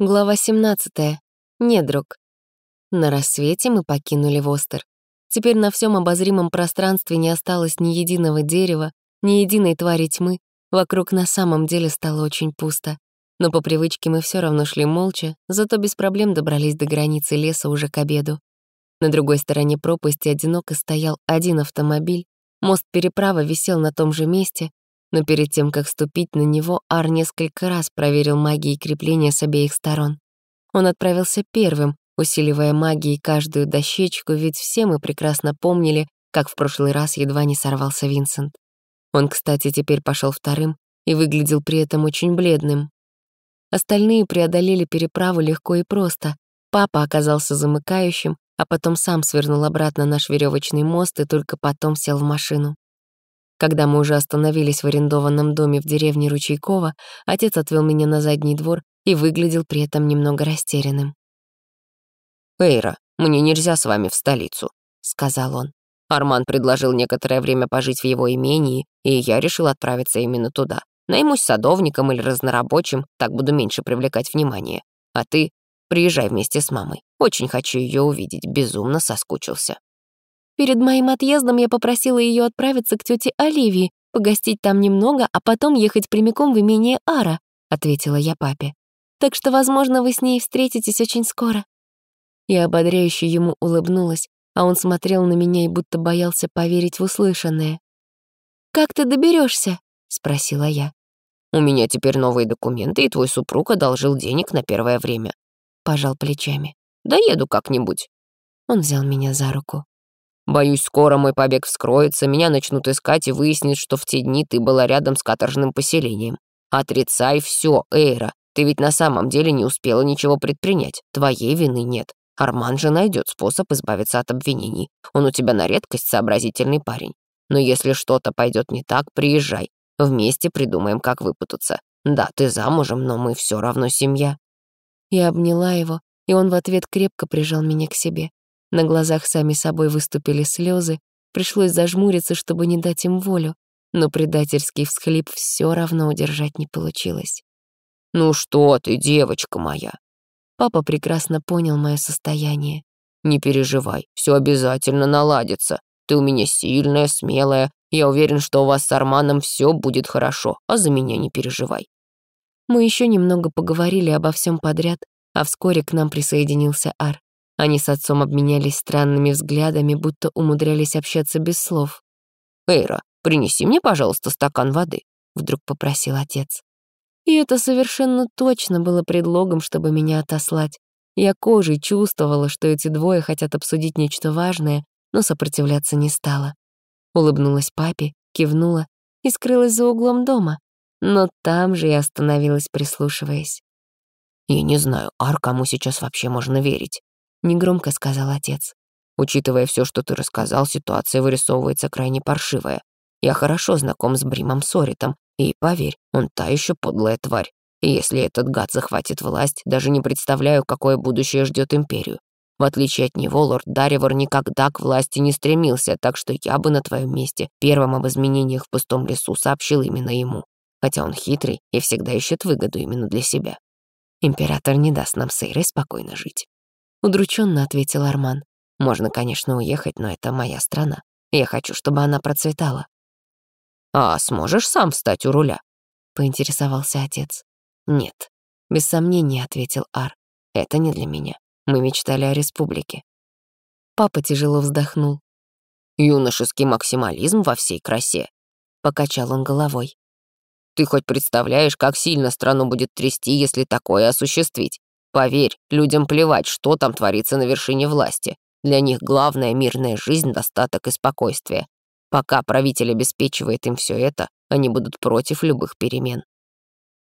Глава 17. Недруг. На рассвете мы покинули Востер. Теперь на всем обозримом пространстве не осталось ни единого дерева, ни единой твари тьмы. Вокруг на самом деле стало очень пусто. Но по привычке мы все равно шли молча, зато без проблем добрались до границы леса уже к обеду. На другой стороне пропасти одиноко стоял один автомобиль, мост переправа висел на том же месте, но перед тем, как ступить на него, Ар несколько раз проверил магией крепления с обеих сторон. Он отправился первым, усиливая магией каждую дощечку, ведь все мы прекрасно помнили, как в прошлый раз едва не сорвался Винсент. Он, кстати, теперь пошел вторым и выглядел при этом очень бледным. Остальные преодолели переправу легко и просто. Папа оказался замыкающим, а потом сам свернул обратно наш веревочный мост и только потом сел в машину. Когда мы уже остановились в арендованном доме в деревне Ручейкова, отец отвел меня на задний двор и выглядел при этом немного растерянным. «Эйра, мне нельзя с вами в столицу», — сказал он. Арман предложил некоторое время пожить в его имении, и я решил отправиться именно туда. Наймусь садовником или разнорабочим, так буду меньше привлекать внимание. А ты приезжай вместе с мамой. Очень хочу ее увидеть, безумно соскучился. Перед моим отъездом я попросила ее отправиться к тете Оливии, погостить там немного, а потом ехать прямиком в имение Ара», — ответила я папе. «Так что, возможно, вы с ней встретитесь очень скоро». Я ободряюще ему улыбнулась, а он смотрел на меня и будто боялся поверить в услышанное. «Как ты доберешься? спросила я. «У меня теперь новые документы, и твой супруг одолжил денег на первое время», — пожал плечами. «Доеду как-нибудь». Он взял меня за руку. Боюсь, скоро мой побег вскроется, меня начнут искать и выяснят, что в те дни ты была рядом с каторжным поселением. Отрицай все, Эйра. Ты ведь на самом деле не успела ничего предпринять. Твоей вины нет. Арман же найдет способ избавиться от обвинений. Он у тебя на редкость сообразительный парень. Но если что-то пойдет не так, приезжай. Вместе придумаем, как выпутаться. Да, ты замужем, но мы все равно семья». Я обняла его, и он в ответ крепко прижал меня к себе. На глазах сами собой выступили слезы, пришлось зажмуриться, чтобы не дать им волю, но предательский всхлип все равно удержать не получилось. «Ну что ты, девочка моя?» Папа прекрасно понял мое состояние. «Не переживай, все обязательно наладится. Ты у меня сильная, смелая. Я уверен, что у вас с Арманом все будет хорошо, а за меня не переживай». Мы еще немного поговорили обо всем подряд, а вскоре к нам присоединился Ар. Они с отцом обменялись странными взглядами, будто умудрялись общаться без слов. «Эйра, принеси мне, пожалуйста, стакан воды», — вдруг попросил отец. И это совершенно точно было предлогом, чтобы меня отослать. Я кожей чувствовала, что эти двое хотят обсудить нечто важное, но сопротивляться не стала. Улыбнулась папе, кивнула и скрылась за углом дома. Но там же я остановилась, прислушиваясь. «Я не знаю, Ар, кому сейчас вообще можно верить?» — негромко сказал отец. «Учитывая все, что ты рассказал, ситуация вырисовывается крайне паршивая. Я хорошо знаком с Бримом Соритом, и, поверь, он та еще подлая тварь. И если этот гад захватит власть, даже не представляю, какое будущее ждет империю. В отличие от него, лорд Даривор никогда к власти не стремился, так что я бы на твоем месте первым об изменениях в пустом лесу сообщил именно ему. Хотя он хитрый и всегда ищет выгоду именно для себя. Император не даст нам с Эйрой спокойно жить. Удрученно ответил Арман. «Можно, конечно, уехать, но это моя страна. Я хочу, чтобы она процветала». «А сможешь сам встать у руля?» — поинтересовался отец. «Нет», — без сомнения ответил Ар. «Это не для меня. Мы мечтали о республике». Папа тяжело вздохнул. «Юношеский максимализм во всей красе», — покачал он головой. «Ты хоть представляешь, как сильно страну будет трясти, если такое осуществить? Поверь, людям плевать, что там творится на вершине власти. Для них главное — мирная жизнь, достаток и спокойствие. Пока правитель обеспечивает им все это, они будут против любых перемен.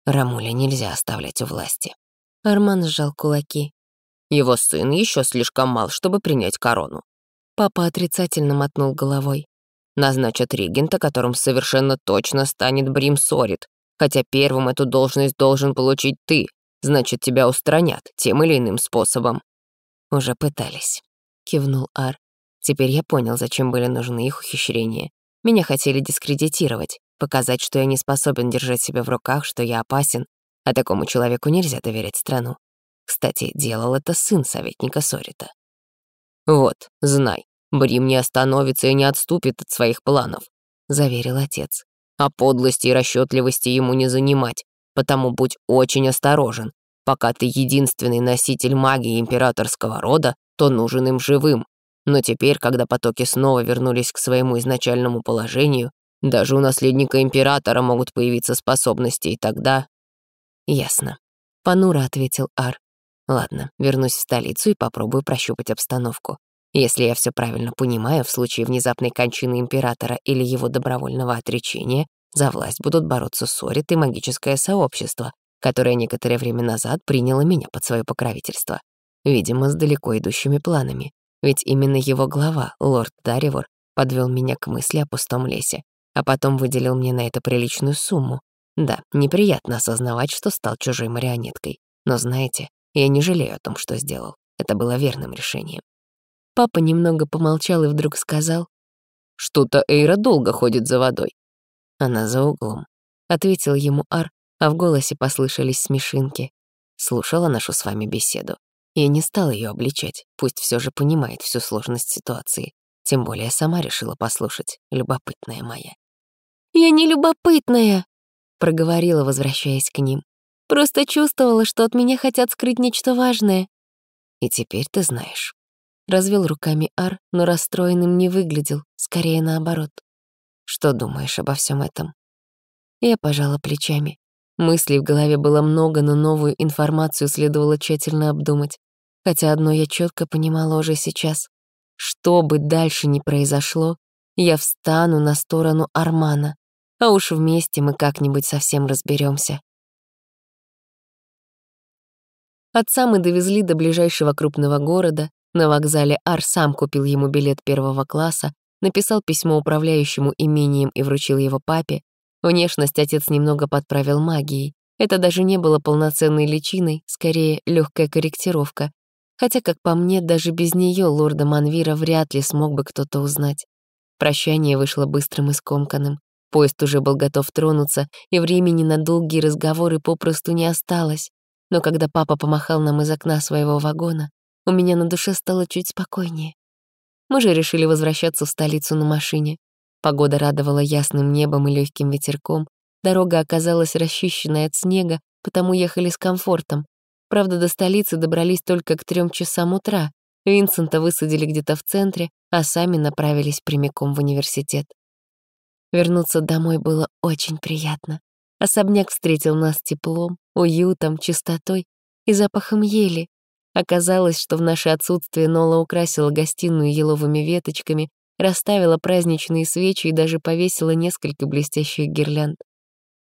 Рамуля нельзя оставлять у власти. Арман сжал кулаки. Его сын еще слишком мал, чтобы принять корону. Папа отрицательно мотнул головой. Назначат регента, которым совершенно точно станет Брим Сорит, хотя первым эту должность должен получить ты, значит, тебя устранят тем или иным способом». «Уже пытались», — кивнул Ар. «Теперь я понял, зачем были нужны их ухищрения. Меня хотели дискредитировать, показать, что я не способен держать себя в руках, что я опасен, а такому человеку нельзя доверять страну. Кстати, делал это сын советника Сорита. «Вот, знай, Брим не остановится и не отступит от своих планов», — заверил отец. «А подлости и расчетливости ему не занимать, потому будь очень осторожен. Пока ты единственный носитель магии императорского рода, то нужен им живым. Но теперь, когда потоки снова вернулись к своему изначальному положению, даже у наследника императора могут появиться способности, и тогда...» «Ясно», — понуро ответил Ар. «Ладно, вернусь в столицу и попробую прощупать обстановку. Если я все правильно понимаю, в случае внезапной кончины императора или его добровольного отречения, за власть будут бороться Сорит и магическое сообщество, которое некоторое время назад приняло меня под свое покровительство. Видимо, с далеко идущими планами. Ведь именно его глава, лорд Даривор, подвел меня к мысли о пустом лесе а потом выделил мне на это приличную сумму. Да, неприятно осознавать, что стал чужой марионеткой. Но знаете, я не жалею о том, что сделал. Это было верным решением. Папа немного помолчал и вдруг сказал, «Что-то Эйра долго ходит за водой». Она за углом. Ответил ему Ар, а в голосе послышались смешинки. Слушала нашу с вами беседу. Я не стал ее обличать, пусть все же понимает всю сложность ситуации. Тем более сама решила послушать, любопытная моя. «Я не любопытная», — проговорила, возвращаясь к ним. «Просто чувствовала, что от меня хотят скрыть нечто важное». «И теперь ты знаешь». Развел руками Ар, но расстроенным не выглядел, скорее наоборот. «Что думаешь обо всем этом?» Я пожала плечами. Мыслей в голове было много, но новую информацию следовало тщательно обдумать. Хотя одно я четко понимала уже сейчас. Что бы дальше ни произошло, я встану на сторону Армана а уж вместе мы как-нибудь совсем разберемся. Отца мы довезли до ближайшего крупного города. На вокзале Ар сам купил ему билет первого класса, написал письмо управляющему имением и вручил его папе. Внешность отец немного подправил магией. Это даже не было полноценной личиной, скорее легкая корректировка. Хотя, как по мне, даже без нее лорда Манвира вряд ли смог бы кто-то узнать. Прощание вышло быстрым и скомканным. Поезд уже был готов тронуться, и времени на долгие разговоры попросту не осталось. Но когда папа помахал нам из окна своего вагона, у меня на душе стало чуть спокойнее. Мы же решили возвращаться в столицу на машине. Погода радовала ясным небом и легким ветерком. Дорога оказалась расчищенной от снега, потому ехали с комфортом. Правда, до столицы добрались только к трем часам утра. Винсента высадили где-то в центре, а сами направились прямиком в университет. Вернуться домой было очень приятно. Особняк встретил нас теплом, уютом, чистотой и запахом ели. Оказалось, что в наше отсутствие Нола украсила гостиную еловыми веточками, расставила праздничные свечи и даже повесила несколько блестящих гирлянд.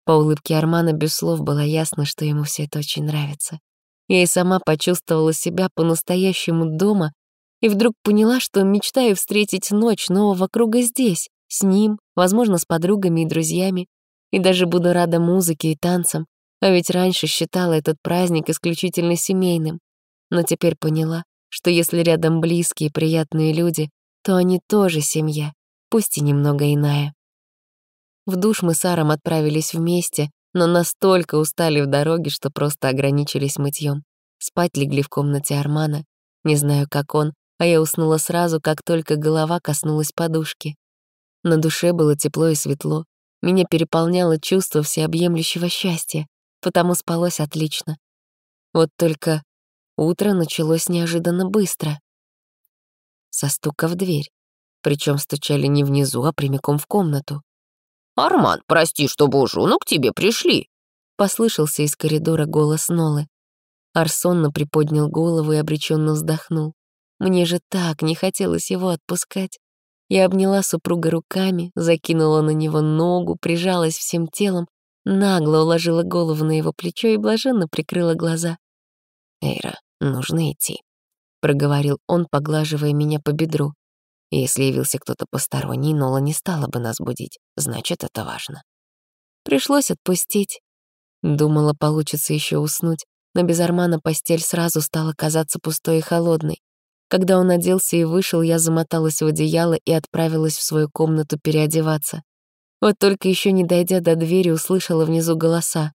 По улыбке Армана без слов было ясно, что ему все это очень нравится. Я и сама почувствовала себя по-настоящему дома и вдруг поняла, что мечтаю встретить ночь нового круга здесь, с ним, возможно, с подругами и друзьями, и даже буду рада музыке и танцам, а ведь раньше считала этот праздник исключительно семейным. Но теперь поняла, что если рядом близкие приятные люди, то они тоже семья, пусть и немного иная. В душ мы с Аром отправились вместе, но настолько устали в дороге, что просто ограничились мытьем. Спать легли в комнате Армана. Не знаю, как он, а я уснула сразу, как только голова коснулась подушки. На душе было тепло и светло. Меня переполняло чувство всеобъемлющего счастья, потому спалось отлично. Вот только утро началось неожиданно быстро. Со стука в дверь. Причем стучали не внизу, а прямиком в комнату. «Арман, прости, что бужу, но к тебе пришли», — послышался из коридора голос Нолы. Арсонно приподнял голову и обреченно вздохнул. Мне же так не хотелось его отпускать. Я обняла супруга руками, закинула на него ногу, прижалась всем телом, нагло уложила голову на его плечо и блаженно прикрыла глаза. «Эйра, нужно идти», — проговорил он, поглаживая меня по бедру. «Если явился кто-то посторонний, Нола не стала бы нас будить. Значит, это важно». Пришлось отпустить. Думала, получится еще уснуть, но без Армана постель сразу стала казаться пустой и холодной. Когда он оделся и вышел, я замоталась в одеяло и отправилась в свою комнату переодеваться. Вот только еще не дойдя до двери, услышала внизу голоса.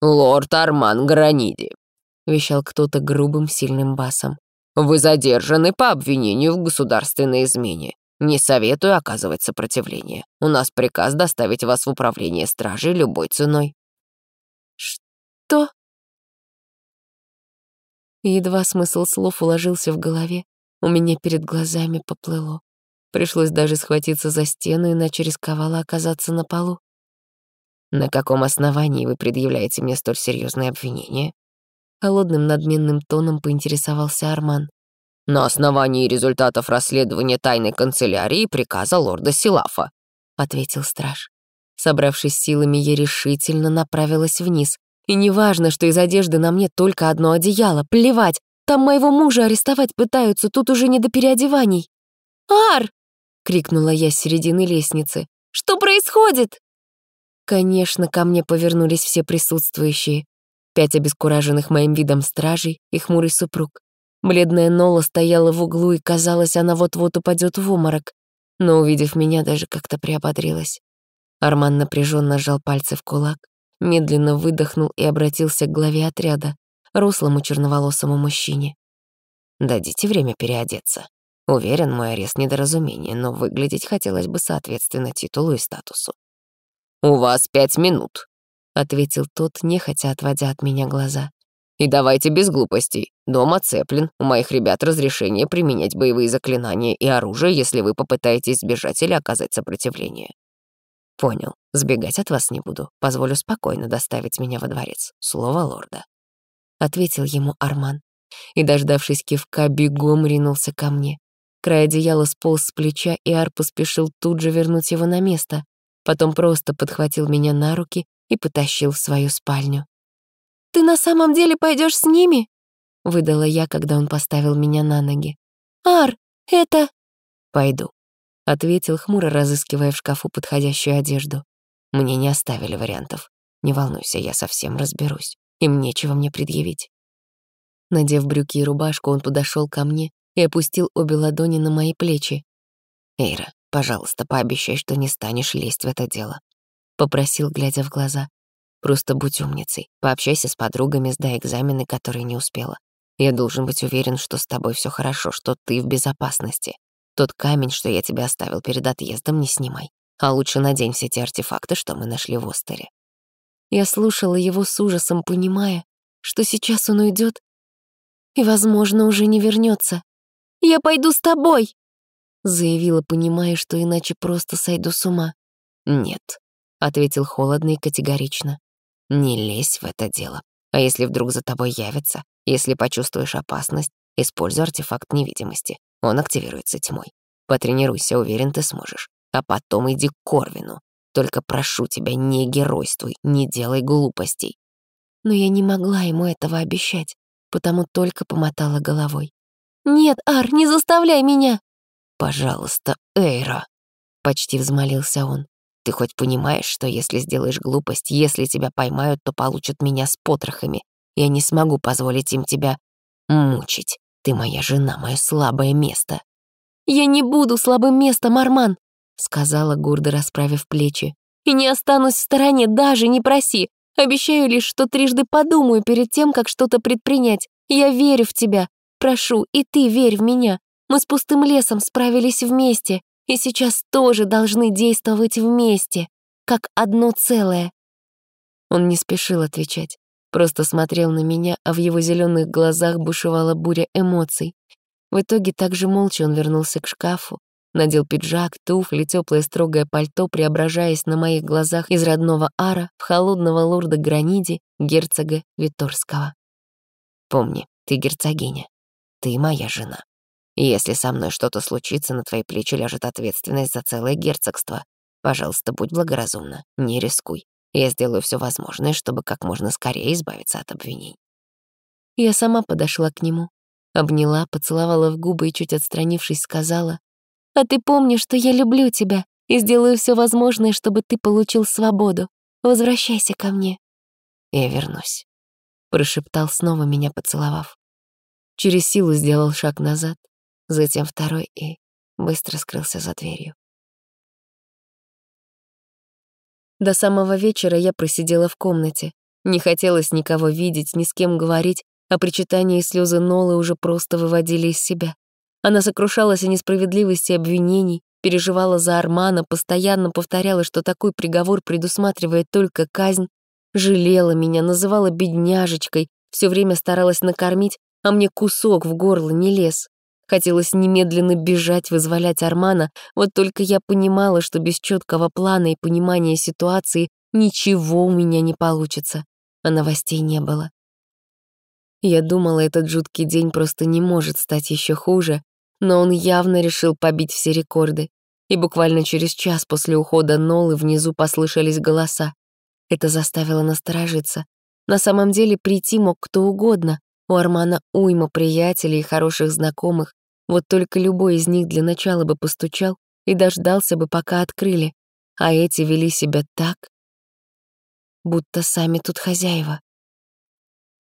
«Лорд Арман Граниди, — вещал кто-то грубым, сильным басом. «Вы задержаны по обвинению в государственной измене. Не советую оказывать сопротивление. У нас приказ доставить вас в управление стражей любой ценой». «Что?» Едва смысл слов уложился в голове, у меня перед глазами поплыло. Пришлось даже схватиться за стену, иначе рисковала оказаться на полу. «На каком основании вы предъявляете мне столь серьезное обвинение?» Холодным надменным тоном поинтересовался Арман. «На основании результатов расследования тайной канцелярии приказа лорда Силафа», — ответил страж. Собравшись силами, я решительно направилась вниз. И неважно, что из одежды на мне только одно одеяло, плевать, там моего мужа арестовать пытаются, тут уже не до переодеваний. «Ар!» — крикнула я с середины лестницы. «Что происходит?» Конечно, ко мне повернулись все присутствующие. Пять обескураженных моим видом стражей и хмурый супруг. Бледная Нола стояла в углу, и казалось, она вот-вот упадет в уморок. Но, увидев меня, даже как-то приободрилась. Арман напряженно сжал пальцы в кулак, медленно выдохнул и обратился к главе отряда, рослому черноволосому мужчине. «Дадите время переодеться. Уверен, мой арест — недоразумение, но выглядеть хотелось бы соответственно титулу и статусу. «У вас пять минут», — ответил тот, нехотя отводя от меня глаза. «И давайте без глупостей. Дом оцеплен, у моих ребят разрешение применять боевые заклинания и оружие, если вы попытаетесь сбежать или оказать сопротивление». «Понял. Сбегать от вас не буду. Позволю спокойно доставить меня во дворец. Слово лорда», — ответил ему Арман. И, дождавшись кивка, бегом ринулся ко мне. Край одеяла сполз с плеча, и Ар поспешил тут же вернуть его на место потом просто подхватил меня на руки и потащил в свою спальню. «Ты на самом деле пойдешь с ними?» — выдала я, когда он поставил меня на ноги. «Ар, это...» «Пойду», — ответил хмуро, разыскивая в шкафу подходящую одежду. «Мне не оставили вариантов. Не волнуйся, я совсем разберусь. Им нечего мне предъявить». Надев брюки и рубашку, он подошел ко мне и опустил обе ладони на мои плечи. «Эйра, Пожалуйста, пообещай, что не станешь лезть в это дело. Попросил, глядя в глаза. Просто будь умницей. Пообщайся с подругами, сдай экзамены, которые не успела. Я должен быть уверен, что с тобой все хорошо, что ты в безопасности. Тот камень, что я тебе оставил перед отъездом, не снимай. А лучше надень все те артефакты, что мы нашли в Остере. Я слушала его с ужасом, понимая, что сейчас он уйдет и, возможно, уже не вернется. «Я пойду с тобой!» заявила, понимая, что иначе просто сойду с ума. «Нет», — ответил холодно и категорично. «Не лезь в это дело. А если вдруг за тобой явится, если почувствуешь опасность, используй артефакт невидимости. Он активируется тьмой. Потренируйся, уверен, ты сможешь. А потом иди к Корвину. Только прошу тебя, не геройствуй, не делай глупостей». Но я не могла ему этого обещать, потому только помотала головой. «Нет, Ар, не заставляй меня!» «Пожалуйста, Эйра!» — почти взмолился он. «Ты хоть понимаешь, что если сделаешь глупость, если тебя поймают, то получат меня с потрохами. Я не смогу позволить им тебя мучить. Ты моя жена, мое слабое место». «Я не буду слабым местом, Арман!» — сказала, гордо расправив плечи. «И не останусь в стороне, даже не проси. Обещаю лишь, что трижды подумаю перед тем, как что-то предпринять. Я верю в тебя. Прошу, и ты верь в меня. Мы с пустым лесом справились вместе, и сейчас тоже должны действовать вместе, как одно целое. Он не спешил отвечать, просто смотрел на меня, а в его зеленых глазах бушевала буря эмоций. В итоге также молча он вернулся к шкафу, надел пиджак, туфли, теплое строгое пальто, преображаясь на моих глазах из родного Ара в холодного лорда Граниди, герцога Виторского. «Помни, ты герцогиня. Ты моя жена. Если со мной что-то случится, на твои плечи ляжет ответственность за целое герцогство. Пожалуйста, будь благоразумна, не рискуй. Я сделаю все возможное, чтобы как можно скорее избавиться от обвинений». Я сама подошла к нему, обняла, поцеловала в губы и, чуть отстранившись, сказала, «А ты помни, что я люблю тебя и сделаю все возможное, чтобы ты получил свободу. Возвращайся ко мне». «Я вернусь», — прошептал снова меня поцеловав. Через силу сделал шаг назад, затем второй и быстро скрылся за дверью. До самого вечера я просидела в комнате. Не хотелось никого видеть, ни с кем говорить, а причитания и слезы Нолы уже просто выводили из себя. Она сокрушалась о несправедливости обвинений, переживала за Армана, постоянно повторяла, что такой приговор предусматривает только казнь, жалела меня, называла бедняжечкой, все время старалась накормить, а мне кусок в горло не лез. Хотелось немедленно бежать, вызволять Армана, вот только я понимала, что без четкого плана и понимания ситуации ничего у меня не получится, а новостей не было. Я думала, этот жуткий день просто не может стать еще хуже, но он явно решил побить все рекорды. И буквально через час после ухода Нолы внизу послышались голоса. Это заставило насторожиться. На самом деле прийти мог кто угодно. У Армана уйма приятелей и хороших знакомых. Вот только любой из них для начала бы постучал и дождался бы, пока открыли. А эти вели себя так, будто сами тут хозяева.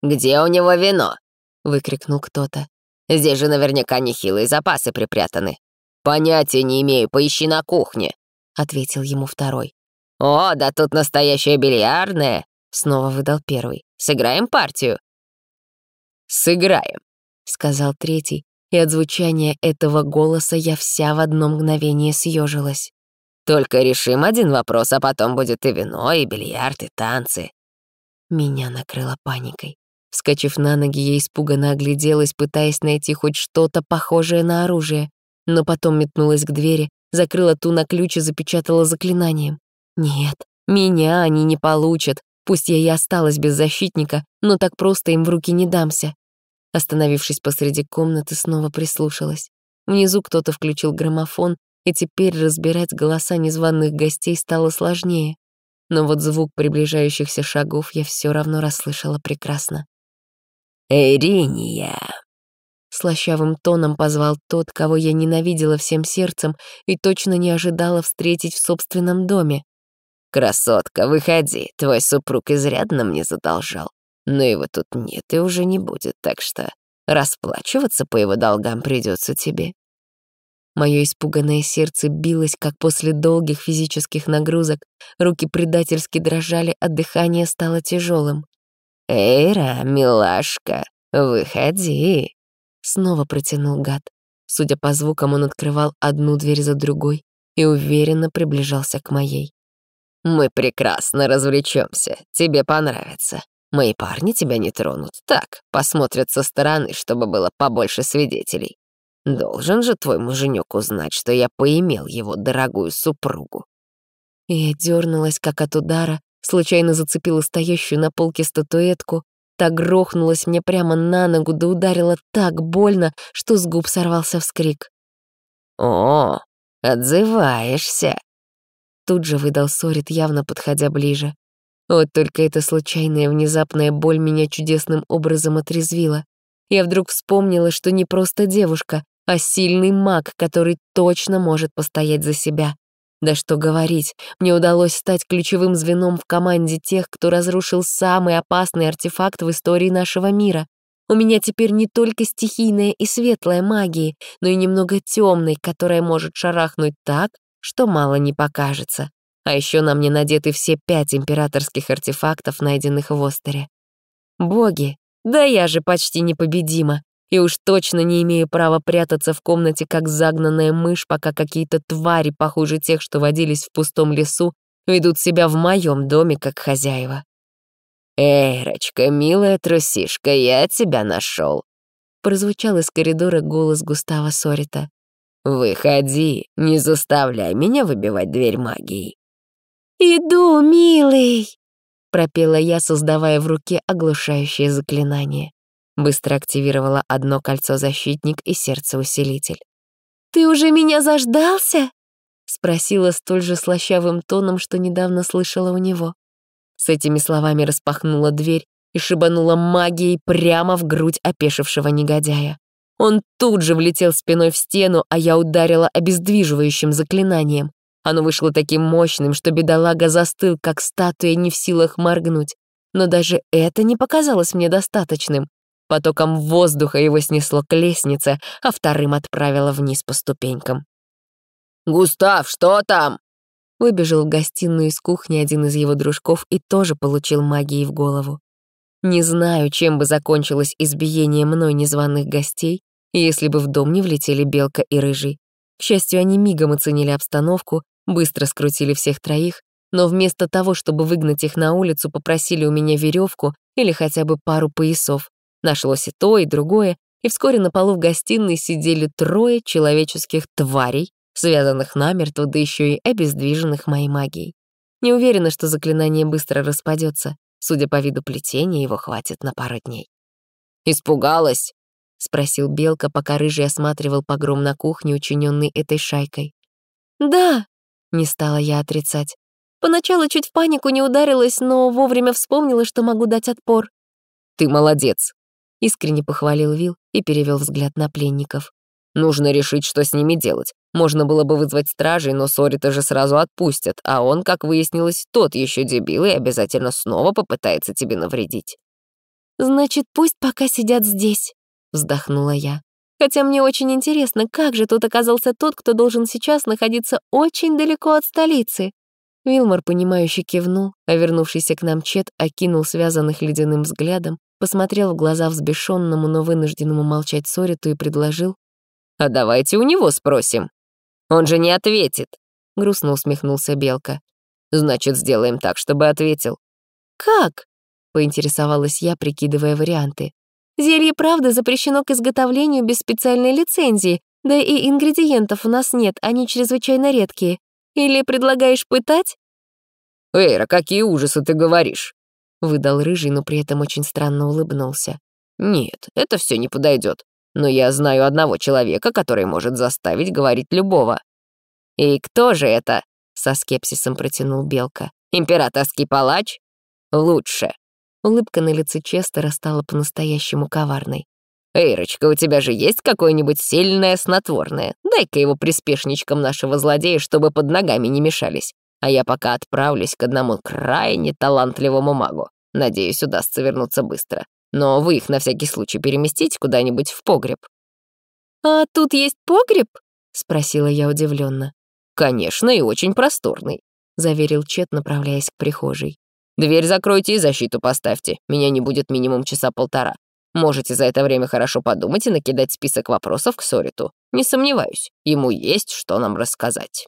«Где у него вино?» — выкрикнул кто-то. «Здесь же наверняка нехилые запасы припрятаны». «Понятия не имею, поищи на кухне», — ответил ему второй. «О, да тут настоящая бильярдная», — снова выдал первый. «Сыграем партию?» «Сыграем», — сказал третий, и от звучания этого голоса я вся в одно мгновение съежилась. «Только решим один вопрос, а потом будет и вино, и бильярд, и танцы». Меня накрыло паникой. Вскочив на ноги, я испуганно огляделась, пытаясь найти хоть что-то похожее на оружие, но потом метнулась к двери, закрыла ту на ключ и запечатала заклинанием. Нет, меня они не получат, пусть я и осталась без защитника, но так просто им в руки не дамся. Остановившись посреди комнаты, снова прислушалась. Внизу кто-то включил граммофон, и теперь разбирать голоса незваных гостей стало сложнее. Но вот звук приближающихся шагов я все равно расслышала прекрасно. «Эриния!» Слащавым тоном позвал тот, кого я ненавидела всем сердцем и точно не ожидала встретить в собственном доме. «Красотка, выходи, твой супруг изрядно мне задолжал. Но его тут нет и уже не будет, так что расплачиваться по его долгам придется тебе». Мое испуганное сердце билось, как после долгих физических нагрузок, руки предательски дрожали, а дыхание стало тяжелым. «Эйра, милашка, выходи!» Снова протянул гад. Судя по звукам, он открывал одну дверь за другой и уверенно приближался к моей. «Мы прекрасно развлечемся, тебе понравится. Мои парни тебя не тронут, так, посмотрят со стороны, чтобы было побольше свидетелей. Должен же твой муженек узнать, что я поимел его дорогую супругу». Я дернулась, как от удара, случайно зацепила стоящую на полке статуэтку, так грохнулась мне прямо на ногу да ударила так больно, что с губ сорвался вскрик. «О, отзываешься!» Тут же выдал Сорит, явно подходя ближе. Вот только эта случайная внезапная боль меня чудесным образом отрезвила. Я вдруг вспомнила, что не просто девушка, а сильный маг, который точно может постоять за себя. Да что говорить, мне удалось стать ключевым звеном в команде тех, кто разрушил самый опасный артефакт в истории нашего мира. У меня теперь не только стихийная и светлая магия, но и немного темной, которая может шарахнуть так, что мало не покажется. А еще на мне надеты все пять императорских артефактов, найденных в Остере. Боги, да я же почти непобедима и уж точно не имею права прятаться в комнате, как загнанная мышь, пока какие-то твари, похуже тех, что водились в пустом лесу, ведут себя в моем доме, как хозяева. «Эрочка, милая трусишка, я тебя нашел. прозвучал из коридора голос Густава Сорита. «Выходи, не заставляй меня выбивать дверь магией». «Иду, милый!» — пропела я, создавая в руке оглушающее заклинание. Быстро активировала одно кольцо защитник и сердце-усилитель. «Ты уже меня заждался?» — спросила столь же слащавым тоном, что недавно слышала у него. С этими словами распахнула дверь и шибанула магией прямо в грудь опешившего негодяя. Он тут же влетел спиной в стену, а я ударила обездвиживающим заклинанием. Оно вышло таким мощным, что бедолага застыл, как статуя, не в силах моргнуть. Но даже это не показалось мне достаточным. Потоком воздуха его снесло к лестнице, а вторым отправило вниз по ступенькам. «Густав, что там?» Выбежал в гостиную из кухни один из его дружков и тоже получил магией в голову. Не знаю, чем бы закончилось избиение мной незваных гостей, если бы в дом не влетели Белка и Рыжий. К счастью, они мигом оценили обстановку, быстро скрутили всех троих, но вместо того, чтобы выгнать их на улицу, попросили у меня веревку или хотя бы пару поясов. Нашлось и то, и другое, и вскоре на полу в гостиной сидели трое человеческих тварей, связанных намертво, да еще и обездвиженных моей магией. Не уверена, что заклинание быстро распадется. Судя по виду плетения, его хватит на пару дней. «Испугалась?» — спросил Белка, пока Рыжий осматривал погром на кухне, учиненный этой шайкой. «Да», — не стала я отрицать. Поначалу чуть в панику не ударилась, но вовремя вспомнила, что могу дать отпор. «Ты молодец», — искренне похвалил Вил и перевел взгляд на пленников. «Нужно решить, что с ними делать. Можно было бы вызвать стражей, но Сорита же сразу отпустят, а он, как выяснилось, тот еще дебил и обязательно снова попытается тебе навредить». «Значит, пусть пока сидят здесь», — вздохнула я. «Хотя мне очень интересно, как же тут оказался тот, кто должен сейчас находиться очень далеко от столицы?» Вилмор, понимающе кивнул, а вернувшийся к нам Чет окинул связанных ледяным взглядом, посмотрел в глаза взбешенному, но вынужденному молчать Сориту и предложил. «А давайте у него спросим. Он же не ответит», — грустно усмехнулся Белка. «Значит, сделаем так, чтобы ответил». «Как?» — поинтересовалась я, прикидывая варианты. Зелье правда запрещено к изготовлению без специальной лицензии, да и ингредиентов у нас нет, они чрезвычайно редкие. Или предлагаешь пытать?» «Эйра, какие ужасы ты говоришь?» — выдал рыжий, но при этом очень странно улыбнулся. «Нет, это все не подойдет. Но я знаю одного человека, который может заставить говорить любого». «И кто же это?» — со скепсисом протянул Белка. «Императорский палач?» «Лучше». Улыбка на лице Честера стала по-настоящему коварной. «Эйрочка, у тебя же есть какое-нибудь сильное снотворное? Дай-ка его приспешничкам нашего злодея, чтобы под ногами не мешались. А я пока отправлюсь к одному крайне талантливому магу. Надеюсь, удастся вернуться быстро. Но вы их на всякий случай переместите куда-нибудь в погреб». «А тут есть погреб?» — спросила я удивленно. «Конечно, и очень просторный», — заверил Чет, направляясь к прихожей. «Дверь закройте и защиту поставьте. Меня не будет минимум часа полтора. Можете за это время хорошо подумать и накидать список вопросов к Сориту. Не сомневаюсь, ему есть что нам рассказать.